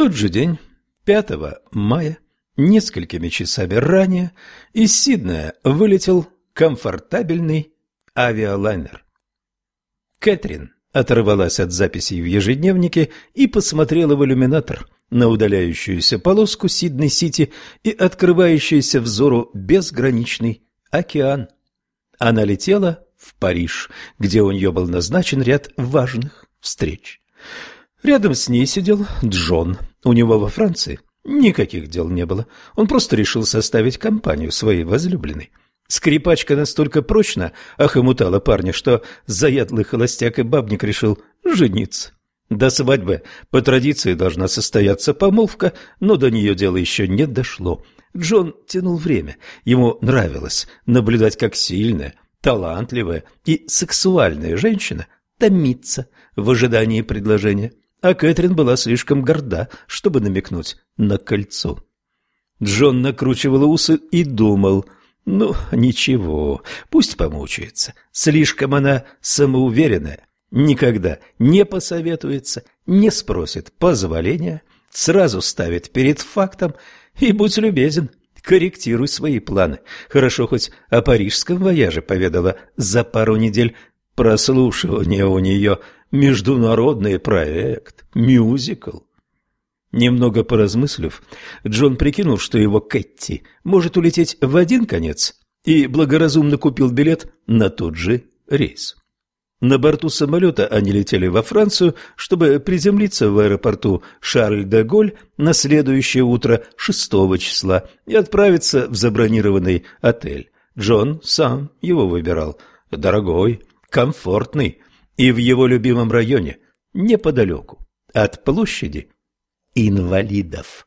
тот же день, 5 мая, несколькими часами ранее, из Сиднея вылетел комфортабельный авиалайнер. Кэтрин оторвалась от записей в ежедневнике и посмотрела в иллюминатор на удаляющуюся полоску Сиднey-Сити и открывающийся взору безграничный океан. Она летела в Париж, где у нее был назначен ряд важных встреч. Рядом с ней сидел Джон. У него во Франции никаких дел не было. Он просто решил составить компанию своей возлюбленной. Скрипачка настолько прочно охомутала парня, что заядлый холостяк и бабник решил жениться. До свадьбы по традиции должна состояться помолвка, но до нее дело еще не дошло. Джон тянул время. Ему нравилось наблюдать, как сильная, талантливая и сексуальная женщина томится в ожидании предложения, а Кэтрин была слишком горда, чтобы намекнуть на кольцо. Джон накручивал усы и думал – ну, ничего, пусть помучается. Слишком она самоуверенная, никогда не посоветуется, не спросит позволения, сразу ставит перед фактом и будь любезен, корректируй свои планы. Хорошо хоть о парижском вояже поведала за пару недель прослушивания у нее международный проект, мюзикл. Немного поразмыслив, Джон прикинул, что его Кэтти может улететь в один конец и благоразумно купил билет на тот же рейс. На борту самолета они летели во Францию, чтобы приземлиться в аэропорту Шарль-де-Голь на следующее утро 6 числа и отправиться в забронированный отель. Джон сам его выбирал. Дорогой, комфортный и в его любимом районе, неподалеку от площади инвалидов.